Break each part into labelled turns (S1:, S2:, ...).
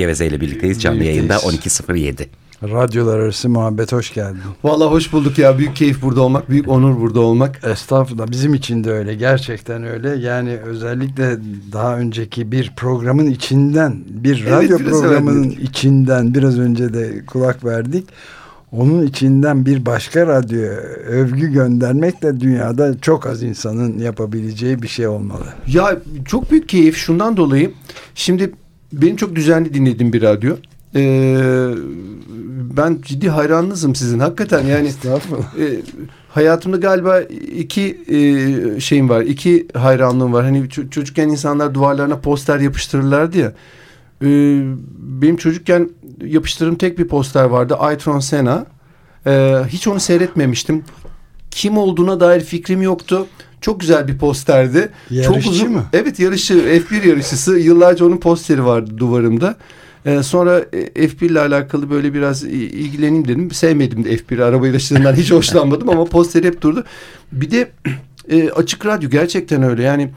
S1: Geveze ile birlikteyiz canlı yayında 12.07.
S2: Radyolar arası muhabbet hoş geldin.
S3: Vallahi hoş bulduk ya. Büyük keyif burada olmak, büyük onur burada olmak.
S2: Estağfurullah bizim için de öyle. Gerçekten öyle. Yani özellikle daha önceki bir programın içinden, bir
S3: Evet,
S2: radyo programının
S3: verdik.
S2: içinden biraz önce de kulak verdik. Onun içinden bir başka radyoya övgü göndermek de dünyada çok az insanın yapabileceği bir şey olmalı.
S3: Ya çok büyük keyif şundan dolayı. Şimdi benim çok düzenli dinlediğim bir radyo. Ee, ben ciddi hayranınızım sizin. Hakikaten yani e, hayatımda galiba iki e, şeyim var iki hayranlığım var. Hani ço- çocukken insanlar duvarlarına poster yapıştırırlardı ya. Ee, benim çocukken yapıştırdığım tek bir poster vardı Aytron Senna. Ee, hiç onu seyretmemiştim. Kim olduğuna dair fikrim yoktu çok güzel bir posterdi
S2: Yarışçı
S3: çok uzun
S2: mı?
S3: evet yarışı F1 yarışçısı yıllarca onun posteri vardı duvarımda ee, sonra e, F1 ile alakalı böyle biraz i- ilgileneyim dedim. Sevmedim de F1 araba yarışlarından hiç hoşlanmadım ama posteri hep durdu. Bir de e, açık radyo gerçekten öyle yani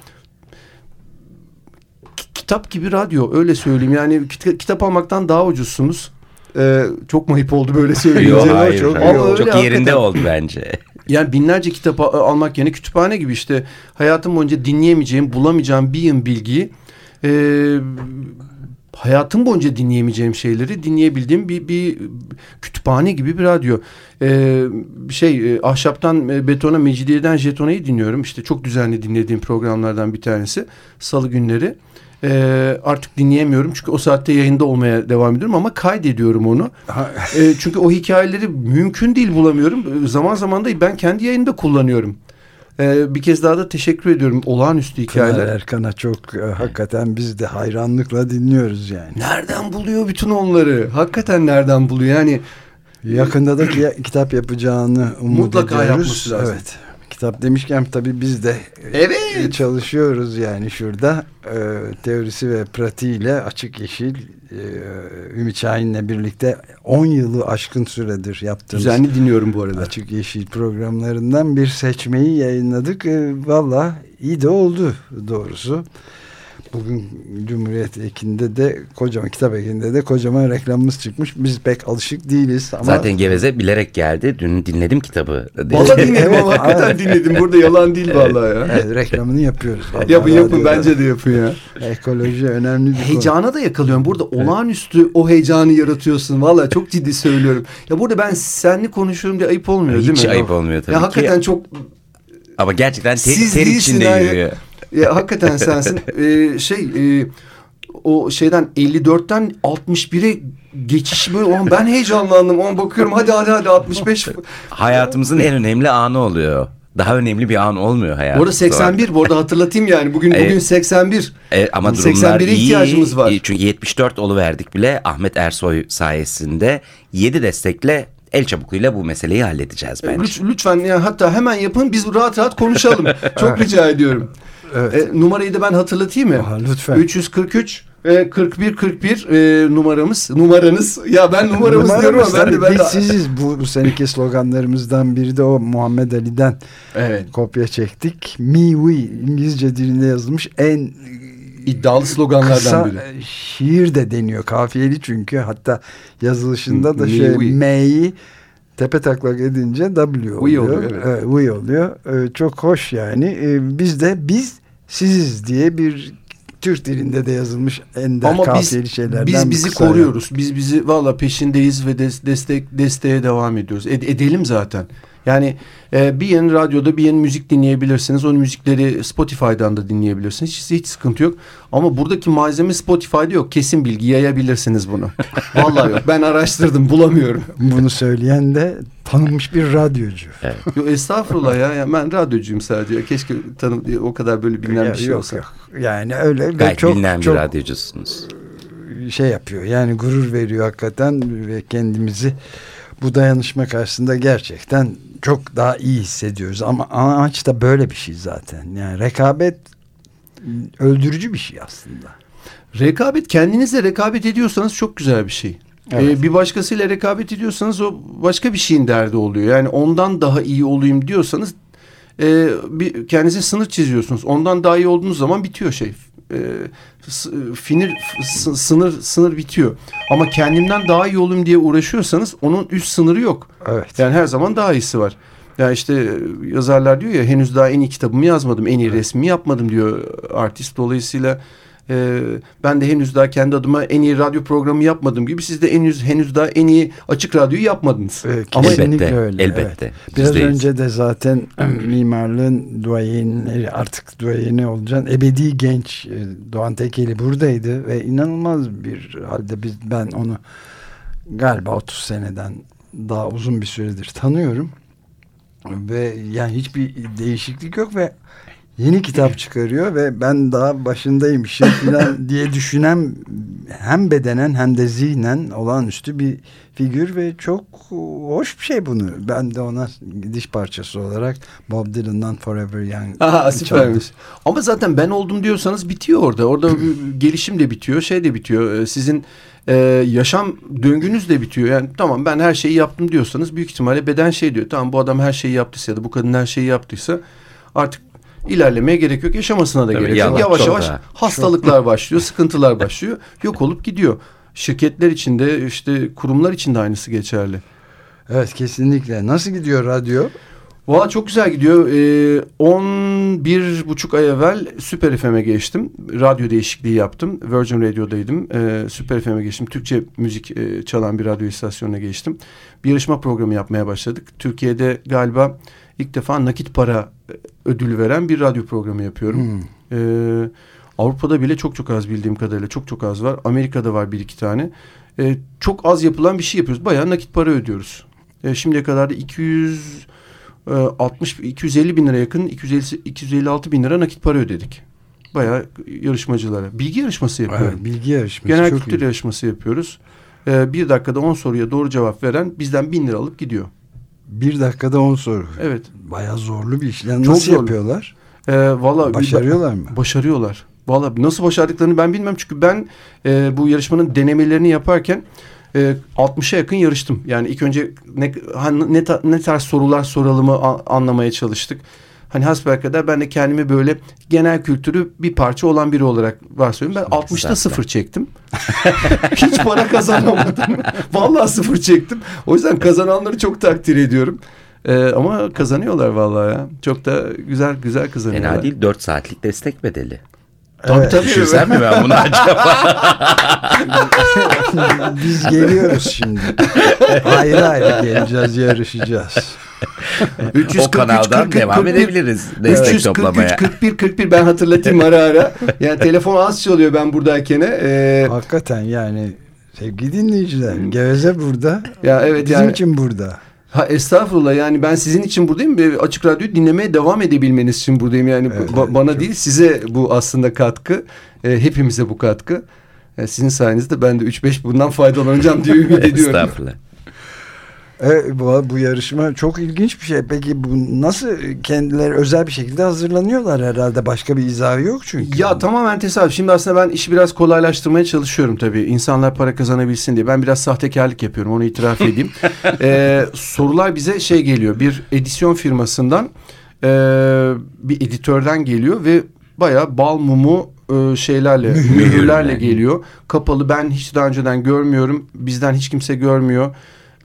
S3: ki- kitap gibi radyo öyle söyleyeyim. Yani kit- kitap almaktan daha ucuzsunuz. Ee, çok mahip oldu böyle söyleyince.
S1: Yok hayır,
S2: çok
S1: hayır.
S3: Ama
S1: çok, yerinde
S3: hakikaten.
S1: oldu bence.
S3: Yani binlerce kitap almak yerine kütüphane gibi işte hayatım boyunca dinleyemeyeceğim, bulamayacağım bir yığın bilgiyi e, hayatım boyunca dinleyemeyeceğim şeyleri dinleyebildiğim bir, bir kütüphane gibi bir radyo. E, şey e, ahşaptan e, betona, mecidiyeden jetonayı dinliyorum. İşte çok düzenli dinlediğim programlardan bir tanesi. Salı günleri. E, artık dinleyemiyorum çünkü o saatte yayında olmaya devam ediyorum ama kaydediyorum onu. E, çünkü o hikayeleri mümkün değil bulamıyorum. E, zaman zaman da ben kendi yayında kullanıyorum. E, bir kez daha da teşekkür ediyorum. Olağanüstü
S2: Pınar
S3: hikayeler.
S2: Erkan'a çok e, hakikaten biz de hayranlıkla dinliyoruz yani.
S3: Nereden buluyor bütün onları? Hakikaten nereden buluyor? Yani
S2: Yakında da ki- kitap yapacağını umut
S3: Mutlaka
S2: ediyoruz.
S3: yapması lazım.
S2: Evet. Kitap demişken tabii biz de e,
S3: Evet.
S2: çalışıyoruz yani şurada e, teorisi ve pratiğiyle Açık Yeşil e, Ümit Şahin'le birlikte 10 yılı aşkın süredir yaptığımız
S3: düzenli dinliyorum bu arada.
S2: Açık Yeşil programlarından bir seçmeyi yayınladık. E, Valla iyi de oldu doğrusu. Bugün Cumhuriyet Eki'nde de kocaman kitap ekinde de kocaman reklamımız çıkmış. Biz pek alışık değiliz ama
S1: Zaten Geveze bilerek geldi. Dün dinledim kitabı.
S3: Vallahi dinledim ama hakikaten dinledim. Burada yalan değil vallahi ya.
S2: Evet, reklamını yapıyoruz. Vallahi
S3: Yapın yapın
S2: radyoda.
S3: bence de yapın ya.
S2: Ekoloji önemli bir konu.
S3: Heyecana da yakalıyorum. Burada olağanüstü o heyecanı yaratıyorsun. Vallahi çok ciddi söylüyorum. Ya burada ben senli konuşuyorum diye ayıp olmuyor değil mi?
S1: Hiç ayıp olmuyor tabii
S3: ya
S1: ki.
S3: hakikaten çok
S1: Ama gerçekten ter,
S3: Siz
S1: ter içinde yürüyor.
S3: Ya hakikaten sensin. Ee, şey e, o şeyden 54'ten 61'e geçiş böyle olan ben heyecanlandım. Ona bakıyorum hadi hadi hadi 65.
S1: Hayatımızın en önemli anı oluyor. Daha önemli bir an olmuyor hayatımızda.
S3: Bu arada 81 bu arada hatırlatayım yani. Bugün bugün
S1: Evet.
S3: 81.
S1: E, ama durumlar
S3: 81'e
S1: iyi.
S3: ihtiyacımız var.
S1: E, Çünkü 74 olu verdik bile Ahmet Ersoy sayesinde 7 destekle el çabukluğuyla bu meseleyi halledeceğiz bence.
S3: Lütfen, lütfen yani hatta hemen yapın biz rahat rahat konuşalım. Çok rica ediyorum.
S2: Evet.
S3: E, numarayı da ben hatırlatayım mı?
S2: Aha, lütfen.
S3: 343 e, 41 41 e, numaramız. Numaranız. Ya ben numaramız
S2: Numaramız
S3: diyorum ama ben de ben
S2: biz
S3: de-
S2: siziz. Bu, bu seneki sloganlarımızdan biri de o Muhammed Ali'den
S3: Evet.
S2: kopya çektik. Me we İngilizce dilinde yazılmış en
S3: İddialı sloganlardan
S2: kısa
S3: biri.
S2: e, şiir de deniyor. Kafiyeli çünkü. Hatta yazılışında da
S3: Me,
S2: şey
S3: we.
S2: M'yi tepe taklak edince W oluyor.
S3: oluyor, evet.
S2: we oluyor. E, çok hoş yani. E, biz de biz siziz diye bir Türk dilinde de yazılmış ender
S3: Ama biz,
S2: kafiyeli şeylerden
S3: biz bizi koruyoruz. Biz bizi valla peşindeyiz ve des- destek desteğe devam ediyoruz. Ed- edelim zaten. Yani e, bir yeni radyoda bir yeni müzik dinleyebilirsiniz. O müzikleri Spotify'dan da dinleyebilirsiniz. Hiç, hiç sıkıntı yok. Ama buradaki malzeme Spotify'da yok. Kesin bilgi yayabilirsiniz bunu. Vallahi yok. Ben araştırdım bulamıyorum.
S2: Bunu söyleyen de tanınmış bir radyocu.
S3: Yok, estağfurullah ya. ya. Ben radyocuyum sadece. Keşke tanım o kadar böyle bilinen
S2: Ya,
S3: bir şey
S2: yok,
S3: olsa.
S2: yok. Yani öyle ve
S1: Gayet
S2: çok
S1: bilinen bir
S2: çok
S1: radyocusunuz.
S2: şey yapıyor. Yani gurur veriyor hakikaten ve kendimizi bu dayanışma karşısında gerçekten çok daha iyi hissediyoruz. Ama amaç da böyle bir şey zaten. Yani rekabet öldürücü bir şey aslında.
S3: Rekabet kendinizle rekabet ediyorsanız çok güzel bir şey.
S2: Evet.
S3: Ee, bir başkasıyla rekabet ediyorsanız o başka bir şeyin derdi oluyor. Yani ondan daha iyi olayım diyorsanız e, bir kendinize sınır çiziyorsunuz. Ondan daha iyi olduğunuz zaman bitiyor şey. e, finir sınır sınır bitiyor. Ama kendimden daha iyi olayım diye uğraşıyorsanız onun üst sınırı yok.
S2: Evet.
S3: Yani her zaman daha iyisi var. Ya işte yazarlar diyor ya henüz daha en iyi kitabımı yazmadım, en iyi evet. resmi yapmadım diyor artist. Dolayısıyla e, ben de henüz daha kendi adıma en iyi radyo programı yapmadığım gibi siz de henüz henüz daha en iyi açık radyoyu yapmadınız.
S1: Evet, Ama elbette, öyle. Elbette.
S2: Evet. Biraz Bizdeyiz. önce de zaten mimarlığın duayenleri artık duayeni olacaksın. Ebedi genç e, Doğan Tekeli buradaydı ve inanılmaz bir halde biz ben onu galiba 30 seneden daha uzun bir süredir tanıyorum. Ve yani hiçbir değişiklik yok ve yeni kitap çıkarıyor ve ben daha başındayım işin falan diye düşünen hem bedenen hem de zihnen olağanüstü bir figür ve çok hoş bir şey bunu. Ben de ona gidiş parçası olarak Bob Dylan'dan Forever Young.
S3: Aha süpermiş. Ama zaten ben oldum diyorsanız bitiyor orada. Orada gelişim de bitiyor, şey de bitiyor. Ee, sizin e, yaşam döngünüz de bitiyor. Yani tamam ben her şeyi yaptım diyorsanız büyük ihtimalle beden şey diyor. Tamam bu adam her şeyi yaptıysa ya da bu kadın her şeyi yaptıysa artık ilerlemeye gerek yok. Yaşamasına da Tabii gerek yok. Yavaş yavaş daha. hastalıklar başlıyor, sıkıntılar başlıyor. Yok olup gidiyor. Şirketler içinde işte kurumlar içinde aynısı geçerli.
S2: Evet kesinlikle. Nasıl gidiyor radyo?
S3: Valla çok güzel gidiyor. Ee, 11 buçuk ay evvel Süper FM'e geçtim. Radyo değişikliği yaptım. Virgin Radio'daydım. Ee, Süper FM'e geçtim. Türkçe müzik e, çalan bir radyo istasyonuna geçtim. Bir yarışma programı yapmaya başladık. Türkiye'de galiba ilk defa nakit para e, ödülü veren bir radyo programı yapıyorum. Hmm. Ee, Avrupa'da bile çok çok az bildiğim kadarıyla çok çok az var. Amerika'da var bir iki tane. Ee, çok az yapılan bir şey yapıyoruz. Bayağı nakit para ödüyoruz. Ee, şimdiye kadar da 200 60 250 bin lira yakın 250 256 bin lira nakit para ödedik. Bayağı yarışmacılara. Bilgi yarışması yapıyorum. Evet,
S2: bilgi yarışması.
S3: Genel kültür iyi. yarışması yapıyoruz. Ee, bir dakikada 10 soruya doğru cevap veren bizden bin lira alıp gidiyor.
S2: Bir dakikada on soru.
S3: Evet.
S2: Bayağı zorlu bir iş. Yani Çok nasıl zorlu. yapıyorlar?
S3: Ee, vallahi
S2: Başarıyorlar mı?
S3: Başarıyorlar. Valla nasıl başardıklarını ben bilmem. Çünkü ben e, bu yarışmanın denemelerini yaparken e, 60'a yakın yarıştım. Yani ilk önce ne, ne, ne tarz sorular soralımı anlamaya çalıştık. Hani hasbelkader ben de kendimi böyle genel kültürü bir parça olan biri olarak varsayıyorum. Ben 60'ta sıfır çektim. Hiç para kazanamadım. vallahi sıfır çektim. O yüzden kazananları çok takdir ediyorum. Ee, ama kazanıyorlar vallahi ya. Çok da güzel güzel kazanıyorlar.
S1: Fena değil 4 saatlik destek bedeli.
S3: Tabii evet. tabii.
S1: Düşünsem mi ben bunu acaba?
S2: Biz geliyoruz şimdi. Ayrı ayrı geleceğiz, yarışacağız.
S1: 343, o kanaldan 40, 40, devam 41, edebiliriz destek 343, toplamaya.
S3: 41 41 ben hatırlatayım ara ara. Yani telefon az çalıyor ben buradayken. Ee,
S2: Hakikaten yani sevgili dinleyiciler Geveze burada.
S3: Ya evet
S2: Bizim
S3: yani,
S2: için burada.
S3: Ha estağfurullah. Yani ben sizin için buradayım ve açık radyoyu dinlemeye devam edebilmeniz için buradayım. Yani evet, ba bana çok... değil size bu aslında katkı. E, hepimize bu katkı. E, sizin sayenizde ben de 3-5 bundan faydalanacağım diye ümit ediyorum.
S1: Estağfurullah.
S2: E, bu, bu yarışma çok ilginç bir şey. Peki bu nasıl kendileri özel bir şekilde hazırlanıyorlar herhalde. Başka bir izahı yok çünkü.
S3: Ya tamamen tesadüf. Şimdi aslında ben işi biraz kolaylaştırmaya çalışıyorum tabii. İnsanlar para kazanabilsin diye. Ben biraz sahtekarlık yapıyorum. Onu itiraf edeyim. ee, sorular bize şey geliyor. Bir edisyon firmasından e, bir editörden geliyor ve bayağı bal mumu e, şeylerle, mühürlerle geliyor. Kapalı. Ben hiç daha önceden görmüyorum. Bizden hiç kimse görmüyor.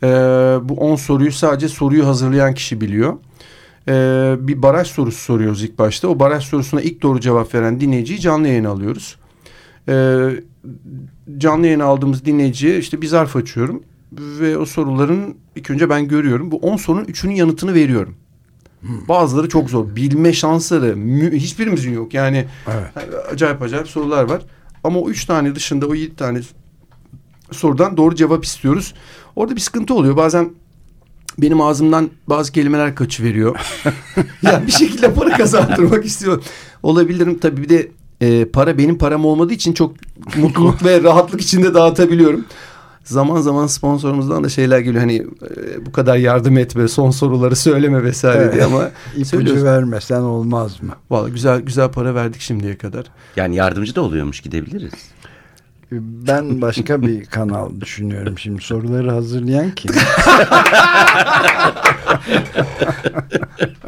S3: E, bu 10 soruyu sadece soruyu hazırlayan kişi biliyor. E, bir baraj sorusu soruyoruz ilk başta. O baraj sorusuna ilk doğru cevap veren dinleyiciyi canlı yayın alıyoruz. E, canlı yayın aldığımız dinleyiciye işte bir zarf açıyorum. Ve o soruların ilk önce ben görüyorum. Bu 10 sorunun üçünün yanıtını veriyorum. Hmm. Bazıları çok zor. Bilme şansları hiçbirimizin yok. Yani evet. acayip acayip sorular var. Ama o üç tane dışında o yedi tane sorudan doğru cevap istiyoruz. Orada bir sıkıntı oluyor. Bazen benim ağzımdan bazı kelimeler kaçıveriyor. yani bir şekilde para kazandırmak istiyorum. Olabilirim tabii bir de e, para benim param olmadığı için çok mutluluk ve rahatlık içinde dağıtabiliyorum. Zaman zaman sponsorumuzdan da şeyler geliyor hani e, bu kadar yardım etme son soruları söyleme vesaire evet. diye ama
S2: ipucu vermesen olmaz mı?
S3: Vallahi güzel güzel para verdik şimdiye kadar.
S1: Yani yardımcı da oluyormuş gidebiliriz.
S2: Ben başka bir kanal düşünüyorum şimdi. Soruları hazırlayan kim?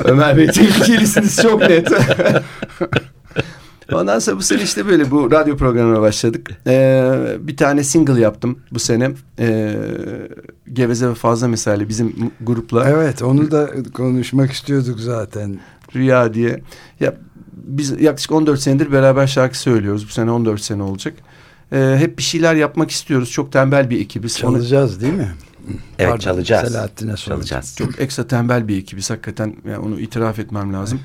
S3: Ömer Bey tehlikelisiniz çok net. Ondan sonra bu sene işte böyle bu radyo programına başladık. Ee, bir tane single yaptım bu sene. Ee, Geveze ve Fazla Mesai bizim grupla.
S2: Evet onu da konuşmak istiyorduk zaten.
S3: Rüya diye. Ya, biz yaklaşık 14 senedir beraber şarkı söylüyoruz. Bu sene 14 sene olacak. Ee, hep bir şeyler yapmak istiyoruz. Çok tembel bir ekibiz.
S2: Çalacağız onu... değil mi?
S1: Evet Pardon, çalacağız.
S2: Selahattin'e
S1: çalacağız.
S3: Çok ekstra tembel bir ekibiz hakikaten. Yani onu itiraf etmem lazım.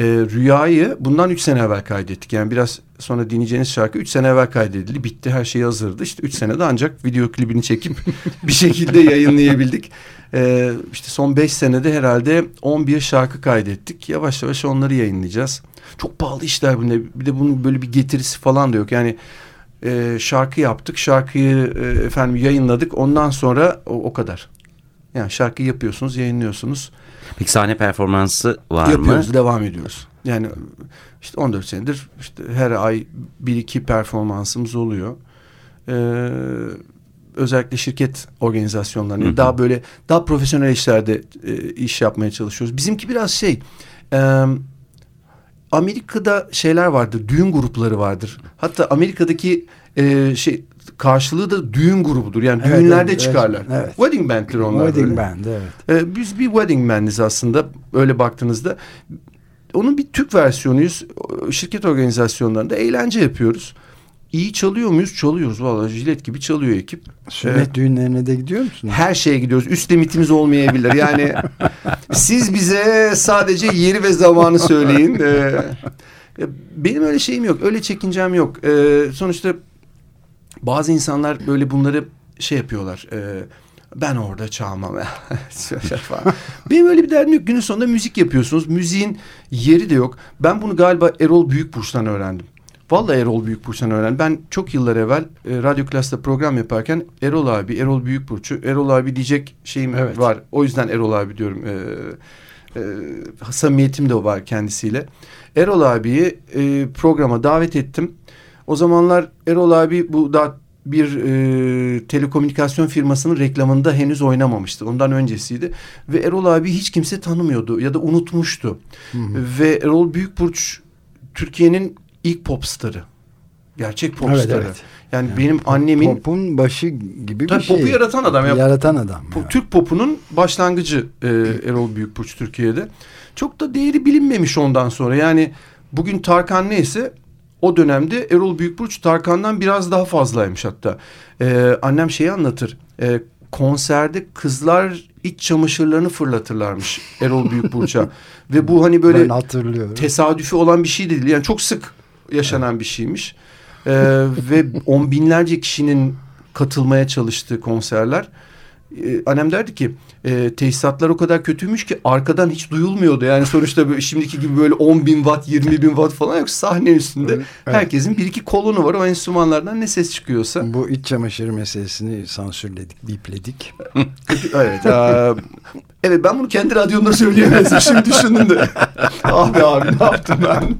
S3: Ee, Rüya'yı bundan üç sene evvel kaydettik. Yani biraz sonra dinleyeceğiniz şarkı üç sene evvel kaydedildi. Bitti her şey hazırdı. İşte üç senede ancak video klibini çekip bir şekilde yayınlayabildik. Ee, işte son beş senede herhalde on bir şarkı kaydettik. Yavaş yavaş onları yayınlayacağız. Çok pahalı işler bu. Bir de bunun böyle bir getirisi falan da yok. Yani e, şarkı yaptık. Şarkıyı e, efendim yayınladık. Ondan sonra o, o kadar. Yani şarkı yapıyorsunuz, yayınlıyorsunuz.
S1: Peki sahne performansı var
S3: yapıyoruz,
S1: mı?
S3: Yapıyoruz, devam ediyoruz. Yani işte 14 senedir işte her ay bir iki performansımız oluyor. Ee, özellikle şirket organizasyonlarında daha böyle daha profesyonel işlerde e, iş yapmaya çalışıyoruz. Bizimki biraz şey e, Amerika'da şeyler vardır, düğün grupları vardır. Hatta Amerika'daki e, şey karşılığı da düğün grubudur. Yani evet, düğünlerde evet, çıkarlar.
S2: Evet.
S3: Wedding band'tir onlar.
S2: Wedding
S3: böyle.
S2: band evet.
S3: Ee, biz bir wedding bandiz aslında öyle baktığınızda. Onun bir Türk versiyonuyuz. Şirket organizasyonlarında eğlence yapıyoruz. İyi çalıyor muyuz? Çalıyoruz. Vallahi jilet gibi çalıyor ekip.
S2: Sünnet ee, düğünlerine de gidiyor musunuz?
S3: Her şeye gidiyoruz. Üst limitimiz olmayabilir. Yani siz bize sadece yeri ve zamanı söyleyin. Ee, benim öyle şeyim yok. Öyle çekincem yok. Ee, sonuçta bazı insanlar böyle bunları şey yapıyorlar. E, ben orada çalmam. Benim öyle bir derdim yok. Günün sonunda müzik yapıyorsunuz. Müziğin yeri de yok. Ben bunu galiba Erol Büyükburç'tan öğrendim. Vallahi Erol Büyükburç'tan öğrendim. Ben çok yıllar evvel e, Radyo Klas'ta program yaparken Erol abi, Erol Büyükburç'u, Erol abi diyecek şeyim evet. var. O yüzden Erol abi diyorum. E, e, samimiyetim de var kendisiyle. Erol abiyi e, programa davet ettim. O zamanlar Erol abi bu da bir e, telekomünikasyon firmasının reklamında henüz oynamamıştı. Ondan öncesiydi. Ve Erol abi hiç kimse tanımıyordu ya da unutmuştu. Hı hı. Ve Erol Büyükburç Türkiye'nin ilk popstarı. Gerçek popstarı. Evet, evet. Yani, yani benim annemin...
S2: Pop'un başı gibi
S3: bir şey. Pop'u yaratan adam. Ya.
S2: Yaratan adam.
S3: Po, Türk pop'unun başlangıcı e, Erol Büyükburç Türkiye'de. Çok da değeri bilinmemiş ondan sonra. Yani bugün Tarkan neyse o dönemde Erol Büyükburç Tarkan'dan biraz daha fazlaymış hatta. Ee, annem şeyi anlatır. Ee, konserde kızlar iç çamaşırlarını fırlatırlarmış Erol Büyükburç'a. Ve bu hani böyle tesadüfi olan bir şey değil. Yani çok sık yaşanan bir şeymiş. Ee, ve on binlerce kişinin katılmaya çalıştığı konserler e, annem derdi ki e, tesisatlar o kadar kötüymüş ki arkadan hiç duyulmuyordu. Yani sonuçta böyle, şimdiki gibi böyle 10 bin watt 20 bin watt falan yok. Sahne üstünde evet. herkesin bir iki kolonu var. O enstrümanlardan ne ses çıkıyorsa.
S2: Bu iç çamaşırı meselesini sansürledik, bipledik.
S3: evet. A, evet ben bunu kendi radyomda söyleyemezdim. Şimdi düşündüm de. abi abi ne yaptım ben?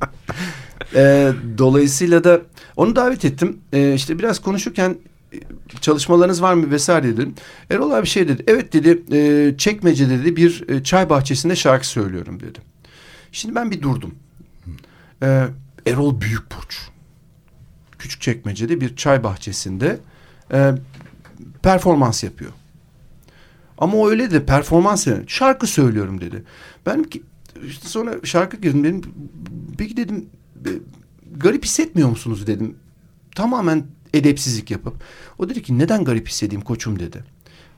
S3: E, dolayısıyla da onu davet ettim. E, işte biraz konuşurken çalışmalarınız var mı vesaire dedim. Erol abi şey dedi. Evet dedi e, çekmece dedi bir e, çay bahçesinde şarkı söylüyorum dedi. Şimdi ben bir durdum. E, Erol Büyükburç. Küçük çekmecede bir çay bahçesinde e, performans yapıyor. Ama o öyle de performans yani. Şarkı söylüyorum dedi. Ben ki işte sonra şarkı girdim dedim. Peki dedim e, garip hissetmiyor musunuz dedim. Tamamen edepsizlik yapıp. O dedi ki neden garip hissedeyim koçum dedi.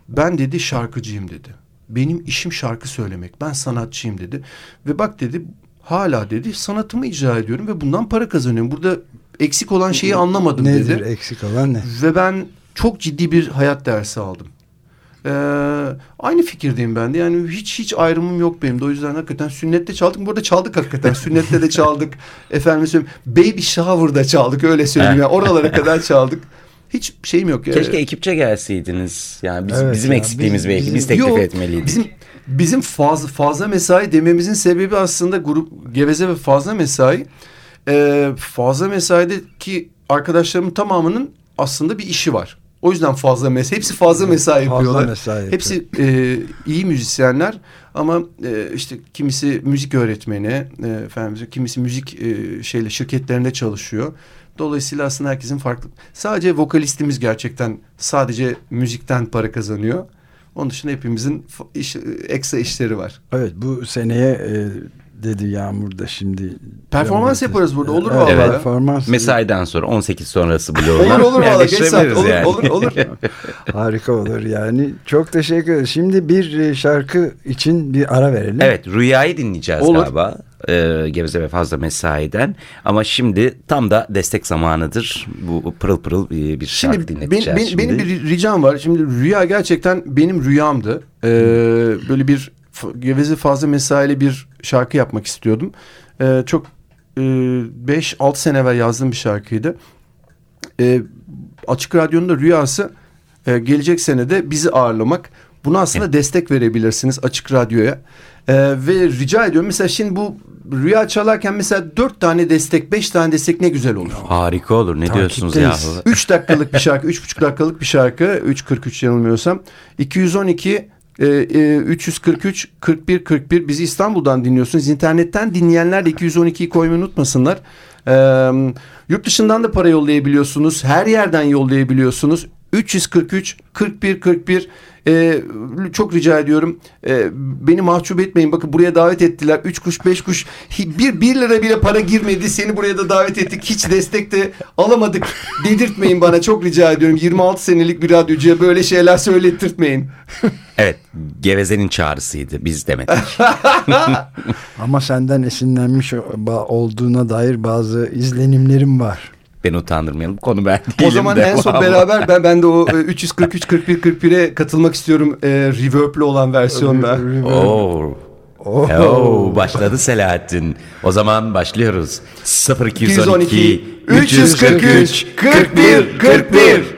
S3: Ben dedi şarkıcıyım dedi. Benim işim şarkı söylemek. Ben sanatçıyım dedi. Ve bak dedi hala dedi sanatımı icra ediyorum ve bundan para kazanıyorum. Burada eksik olan şeyi anlamadım
S2: Nedir
S3: dedi.
S2: Nedir eksik olan ne?
S3: Ve ben çok ciddi bir hayat dersi aldım. Ee, aynı fikirdeyim ben de. Yani hiç hiç ayrımım yok benim de. O yüzden hakikaten sünnette çaldık. Burada çaldık hakikaten. Sünnette de çaldık. Efendim söyleyeyim. Baby shower'da çaldık öyle söyleyeyim. Yani oralara kadar çaldık. Hiç şeyim yok.
S1: Keşke ekipçe gelseydiniz. Yani biz, evet bizim ya, eksikliğimiz biz, belki. Biz teklif yok, etmeliydik.
S3: Bizim bizim fazla fazla mesai dememizin sebebi aslında grup geveze ve fazla mesai. Ee, fazla mesaideki arkadaşlarımın tamamının aslında bir işi var. O yüzden fazla mesai. Hepsi fazla mesai
S2: Fazla
S3: yapıyorlar.
S2: mesai.
S3: Hepsi e, iyi müzisyenler ama e, işte kimisi müzik öğretmeni, e, efendim kimisi müzik e, şeyle şirketlerinde çalışıyor. Dolayısıyla aslında herkesin farklı. Sadece vokalistimiz gerçekten sadece müzikten para kazanıyor. Onun dışında hepimizin iş, ekstra işleri var.
S2: Evet bu seneye e, dedi Yağmur da şimdi.
S3: Performans
S2: Yağmur-
S3: yaparız burada, olur
S2: Evet,
S3: vallahi.
S2: Performans.
S1: Mesaiden sonra 18 sonrası bloğuna
S3: Olur olur valla geç saat olur,
S1: yani.
S3: olur olur.
S2: Harika olur yani. Çok teşekkür ederim. Şimdi bir e, şarkı için bir ara verelim.
S1: Evet Rüya'yı dinleyeceğiz
S3: Olur.
S1: galiba. Ee, Geveze ve Fazla Mesai'den. Ama şimdi tam da destek zamanıdır. Bu pırıl pırıl bir, bir şarkı
S3: Şimdi ben,
S1: dinleteceğiz.
S3: ben-
S1: şimdi.
S3: benim bir ricam var. Şimdi rüya gerçekten benim rüyamdı. Ee, böyle bir geveze fazla mesaili bir şarkı yapmak istiyordum. Ee, çok 5-6 sene evvel yazdığım bir şarkıydı. Ee, Açık Radyo'nun da rüyası e, gelecek senede bizi ağırlamak. Buna aslında destek verebilirsiniz Açık Radyo'ya. Ee, ve rica ediyorum mesela şimdi bu rüya çalarken mesela 4 tane destek 5 tane destek ne güzel olur.
S1: Harika olur. Ne diyorsunuz yahu?
S3: 3 dakikalık bir şarkı, 3,5 dakikalık bir şarkı. 3.43 yanılmıyorsam. 212 e, e, 343 41 41 bizi İstanbul'dan dinliyorsunuz. İnternetten dinleyenler de 212'yi koymayı unutmasınlar. Ee, yurt dışından da para yollayabiliyorsunuz. Her yerden yollayabiliyorsunuz. 343 41 41 Ee, çok rica ediyorum. Ee, beni mahcup etmeyin. Bakın buraya davet ettiler. 3 kuş 5 kuş. Bir, bir lira bile para girmedi. Seni buraya da davet ettik. Hiç destek de alamadık. Dedirtmeyin bana. Çok rica ediyorum. 26 senelik bir radyocuya böyle şeyler söylettirtmeyin.
S1: Evet Geveze'nin çağrısıydı. Biz demedik.
S2: Ama senden esinlenmiş olduğuna dair bazı izlenimlerim var.
S1: Beni utandırmayalım. Konu ben
S3: o zaman
S1: de.
S3: en son
S1: Ama-
S3: beraber ben, ben de o e, 343 41 41'e katılmak istiyorum e, reverb'lü olan versiyonda
S1: Oo.
S2: Oh.
S1: Oo, başladı Selahattin. O zaman başlıyoruz. 0212
S3: 212
S1: 343 41 41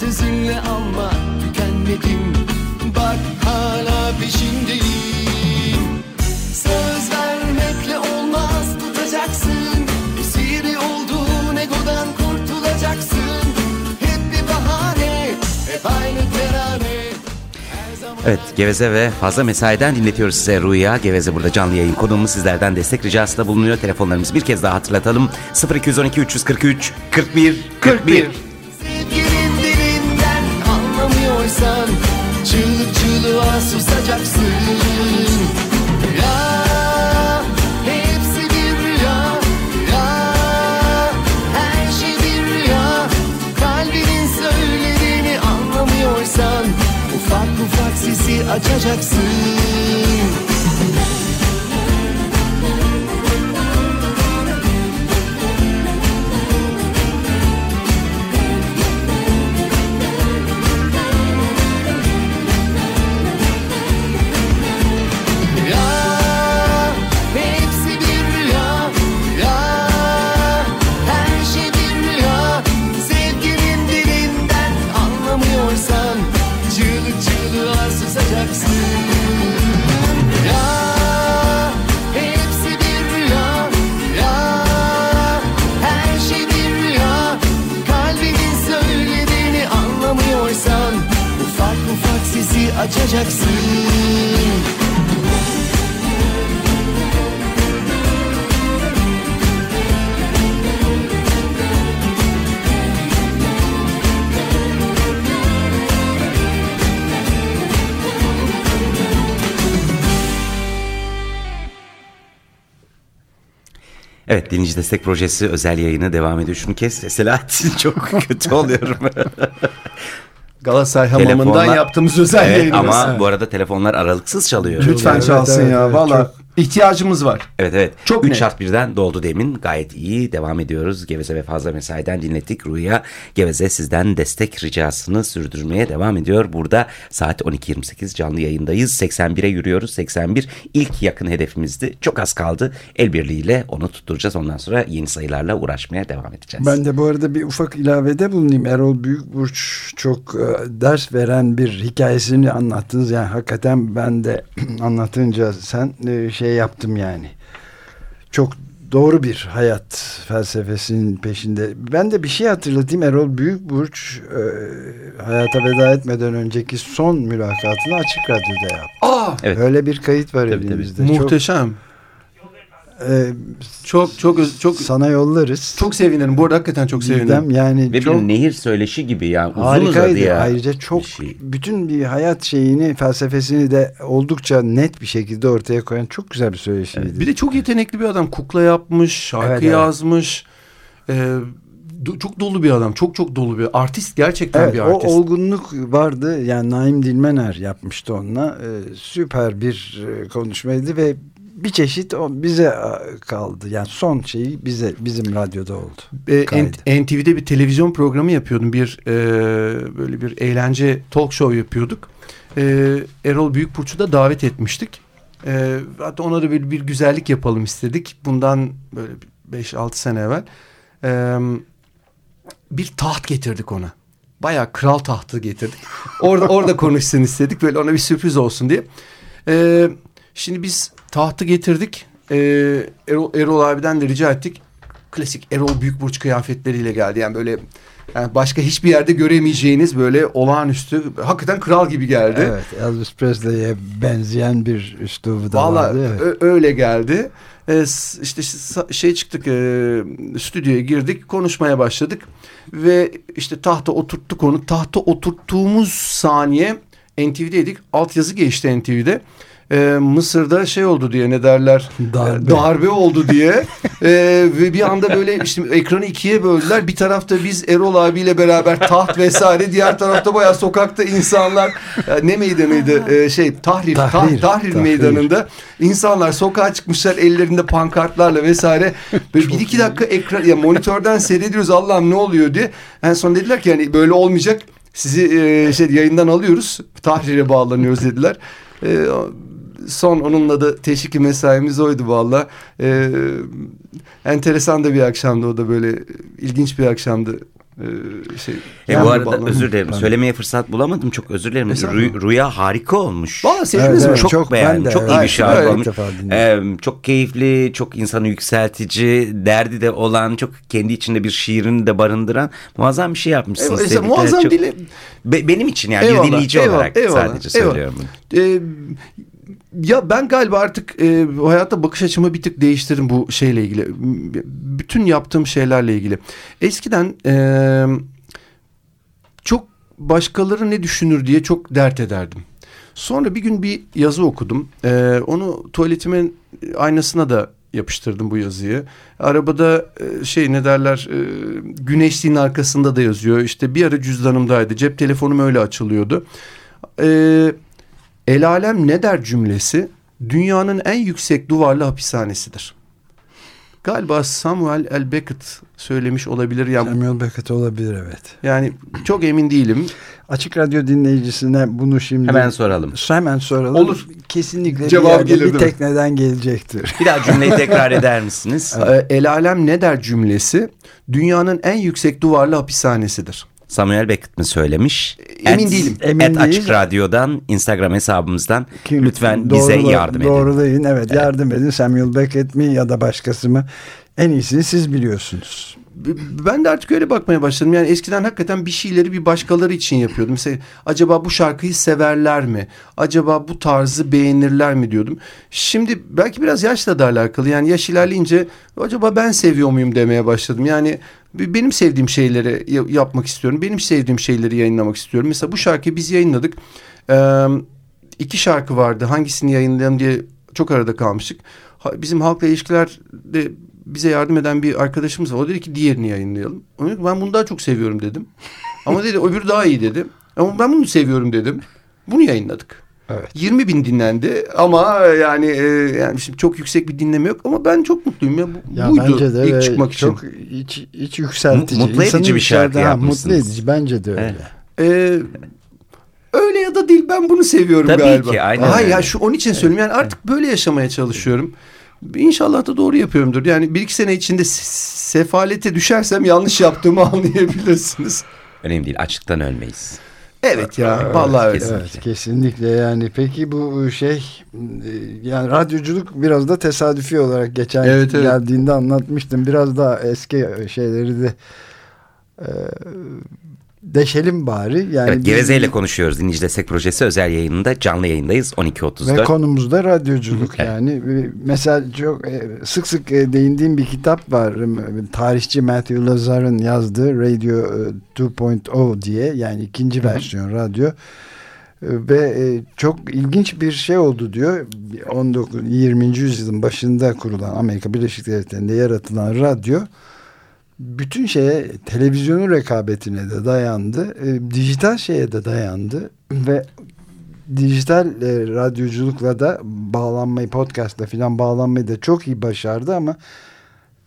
S4: sizinle ama tükenmedim Bak hala peşindeyim Söz vermekle olmaz tutacaksın Esiri olduğun egodan kurtulacaksın Hep bir bahane, hep aynı terane
S1: Evet Geveze ve fazla mesaiden dinletiyoruz size Rüya. Geveze burada canlı yayın konuğumuz sizlerden destek ricasında bulunuyor. Telefonlarımız bir kez daha hatırlatalım. 0212 343 41 41.
S4: 41. açacaksın
S1: Destek projesi özel yayını devam ediyor. Şunu kes Selahattin çok kötü oluyorum.
S3: Galatasaray hamamından
S1: Telefonlar-
S3: yaptığımız özel
S1: evet,
S3: yayınımız.
S1: ama bu arada telefonlar aralıksız çalıyor.
S3: Lütfen çalsın
S2: evet,
S3: ya.
S2: evet,
S3: Valla ihtiyacımız var.
S1: Evet evet.
S3: Çok
S1: 3
S3: net.
S1: şart birden doldu demin. Gayet iyi. Devam ediyoruz. Geveze ve fazla mesaiden dinlettik. Rüya Geveze sizden destek ricasını sürdürmeye devam ediyor. Burada saat 12.28 canlı yayındayız. 81'e yürüyoruz. 81 ilk yakın hedefimizdi. Çok az kaldı. El birliğiyle onu tutturacağız. Ondan sonra yeni sayılarla uğraşmaya devam edeceğiz.
S2: Ben de bu arada bir ufak ilavede bulunayım. Erol Büyükburç çok e, ders veren bir hikayesini anlattınız. Yani hakikaten ben de anlatınca sen e, şey yaptım yani. Çok doğru bir hayat felsefesinin peşinde. Ben de bir şey hatırlatayım. Erol Büyükburç e, hayata veda etmeden önceki son mülakatını Açık Radyo'da yaptı.
S3: Aa,
S1: Evet.
S2: Öyle bir kayıt var
S1: Tabii, tabii.
S2: elimizde.
S3: muhteşem.
S2: Çok, e,
S3: Çok çok çok
S2: sana yollarız.
S3: çok sevinirim. Bu arada hakikaten çok sevinirim.
S2: Didem, yani
S1: Ve
S2: çok
S1: bir nehir söyleşi gibi yani uzun uzadı
S2: Harikaydı.
S1: ya.
S2: Ayrıca çok
S1: bir şey.
S2: bütün bir hayat şeyini, felsefesini de oldukça net bir şekilde ortaya koyan çok güzel bir söyleşiydi.
S3: Bir de çok yetenekli bir adam. Kukla yapmış, şarkı
S2: Evet, evet.
S3: yazmış. Do- çok dolu bir adam. Çok çok dolu bir artist. Gerçekten
S2: Evet,
S3: bir
S2: o
S3: artist.
S2: olgunluk vardı. Yani Naim Dilmener yapmıştı onunla. Ee, süper bir e, konuşmaydı ve bir çeşit o bize e, kaldı. Yani son şeyi bize bizim radyoda oldu.
S3: N- NTV'de bir televizyon programı yapıyordum. Bir e, böyle bir eğlence talk show yapıyorduk. Ee, Erol Büyükburç'u da davet etmiştik. Ee, hatta ona da bir, bir güzellik yapalım istedik. Bundan böyle 5-6 sene evvel. Ee, bir taht getirdik ona. Bayağı kral tahtı getirdik. Orada orada konuşsun istedik. Böyle ona bir sürpriz olsun diye. Ee, şimdi biz tahtı getirdik. Ee, Erol, Erol abiden de rica ettik. Klasik Erol Büyükburç kıyafetleriyle geldi. Yani böyle yani başka hiçbir yerde göremeyeceğiniz böyle olağanüstü hakikaten kral gibi geldi.
S2: Evet, Elvis Presley'e benzeyen bir üslubu da
S3: Valla
S2: vardı. Evet.
S3: ö- öyle geldi. Ee, işte şey çıktık e, stüdyoya girdik konuşmaya başladık ve işte tahta oturttuk onu tahta oturttuğumuz saniye NTV'deydik altyazı geçti NTV'de Ee, Mısır'da şey oldu diye ne derler?
S2: Darbe.
S3: e, darbe oldu diye. Ee, ve bir anda böyle işte ekranı ikiye böldüler. Bir tarafta biz Erol abiyle beraber taht vesaire diğer tarafta bayağı sokakta insanlar e, ne meydanıydı Ee, şey tahrir Tahrir,
S2: Tahrir,
S3: tahrir,
S2: Tahrir.
S3: meydanında insanlar sokağa çıkmışlar ellerinde pankartlarla vesaire. Böyle bir iki dakika ekran ya monitörden seyrediyoruz Allah'ım ne oluyor? diye. En son dediler ki yani böyle olmayacak. Sizi e, şey yayından alıyoruz. Tahrire bağlanıyoruz dediler. E, son onunla da teşviki mesaimiz oydu valla. E, enteresan da bir akşamdı o da böyle ilginç bir akşamdı. E, şey,
S1: E, bu arada
S3: bağlanma.
S1: özür dilerim. Söylemeye fırsat bulamadım. Çok özür dilerim. Rü- Rüya harika olmuş.
S3: Valla sevdiniz
S2: Evet,
S3: mi?
S2: evet.
S1: Çok,
S2: Çok-
S1: beğendim.
S2: ben de,
S1: çok iyi
S2: evet.
S1: bir şarkı
S2: Evet,
S1: olmuş. Ee, çok keyifli, çok insanı yükseltici, derdi de olan, çok kendi içinde bir şiirini de barındıran muazzam bir şey yapmışsınız.
S3: Eyvallah,
S1: Tebrikler.
S3: muazzam
S1: Çok-
S3: değil.
S1: Be- benim için yani
S3: Eyvallah,
S1: bir dinleyici
S3: eyvallah,
S1: olarak
S3: eyvallah,
S1: sadece söylüyorum bunu.
S3: Ee, ya ben galiba artık e, hayatta bakış açımı bir tık değiştirdim bu şeyle ilgili. Bütün yaptığım şeylerle ilgili. Eskiden e, çok başkaları ne düşünür diye çok dert ederdim. Sonra bir gün bir yazı okudum. E, onu tuvaletimin aynasına da yapıştırdım bu yazıyı. Arabada e, şey ne derler e, güneşliğin arkasında da yazıyor. İşte bir ara cüzdanımdaydı. Cep telefonum öyle açılıyordu. Ee, El alem ne der cümlesi dünyanın en yüksek duvarlı hapishanesidir. Galiba Samuel L. Beckett söylemiş olabilir. Yani,
S2: Samuel Beckett olabilir evet.
S3: yani çok emin değilim.
S2: Açık radyo dinleyicisine bunu şimdi
S1: Hemen soralım.
S2: hemen soralım.
S3: Olur.
S2: Kesinlikle
S3: Cevap
S2: bir,
S3: gelir
S2: bir tekneden gelecektir.
S1: Bir daha cümleyi tekrar eder misiniz?
S3: Ee, El alem ne der cümlesi dünyanın en yüksek duvarlı hapishanesidir.
S1: Samuel Beckett mi söylemiş?
S3: Emin
S1: At-
S3: değilim.
S2: Emin
S1: at Açık
S2: değil.
S1: Radyo'dan Instagram hesabımızdan
S2: Kim-
S1: lütfen bize
S2: doğrula-
S1: yardım edin.
S2: Doğrulayın evet, yardım edin Samuel Beckett mi ya da başkası mı en iyisini siz biliyorsunuz.
S3: Ben de artık öyle bakmaya başladım. Yani eskiden hakikaten bir şeyleri bir başkaları için yapıyordum. Mesela acaba bu şarkıyı severler mi? Acaba bu tarzı beğenirler mi diyordum. Şimdi belki biraz yaşla da alakalı. Yani yaş ilerleyince acaba ben seviyor muyum demeye başladım. Yani benim sevdiğim şeyleri ya- yapmak istiyorum. Benim sevdiğim şeyleri yayınlamak istiyorum. Mesela bu şarkıyı biz yayınladık. Ee, iki şarkı vardı. Hangisini yayınlayalım diye çok arada kalmıştık. Bizim halkla ilişkilerde bize yardım eden bir arkadaşımız var. O dedi ki diğerini yayınlayalım. Dedi ben bunu daha çok seviyorum dedim. Ama dedi öbürü daha iyi dedi. Ama ben bunu seviyorum dedim. Bunu yayınladık.
S2: Evet.
S3: 20 bin dinlendi ama yani e, yani şimdi çok yüksek bir dinleme yok ama ben çok mutluyum ya. Bu,
S2: Ya
S3: buydu
S2: bence de
S3: ilk çıkmak için.
S2: çok iç, iç yükseltici.
S1: Mu- mutlu edici
S2: İnsanı
S1: bir şarkı yapmışsınız.
S2: Mutlu edici bence de öyle.
S1: Evet.
S3: Ee, öyle ya da değil ben bunu seviyorum
S1: Tabii
S3: galiba.
S1: ki, aynen
S3: Hayır ya şu onun için söylüyorum yani artık böyle yaşamaya çalışıyorum. İnşallah da doğru yapıyorumdur. Yani bir iki sene içinde se- sefalete düşersem yanlış yaptığımı anlayabilirsiniz.
S1: Önemli değil açlıktan ölmeyiz.
S3: Evet ya vallahi öyle.
S1: kesin.
S2: Evet kesinlikle yani peki bu şey e, yani radyoculuk biraz da tesadüfi olarak geçen
S3: Evet, evet.
S2: geldiğinde anlatmıştım biraz daha eski şeyleri de e, deşelim bari yani
S1: evet
S2: biz-
S1: Geveze ile konuşuyoruz. Dinleyici Destek Projesi özel yayınında canlı yayındayız 12.34.
S2: ve konumuz da radyoculuk
S1: Evet.
S2: yani mesela çok e, sık sık e, değindiğim bir kitap var E, tarihçi Matthew Lazar'ın yazdığı Radio e, 2.0 diye yani ikinci versiyon radyo ve çok ilginç bir şey oldu diyor 19 20. yüzyılın başında kurulan Amerika Birleşik Devletleri'nde yaratılan radyo bütün şeye televizyonun rekabetine de dayandı e, dijital şeye de dayandı ve dijital e, radyoculukla da bağlanmayı podcastla filan bağlanmayı da çok iyi başardı ama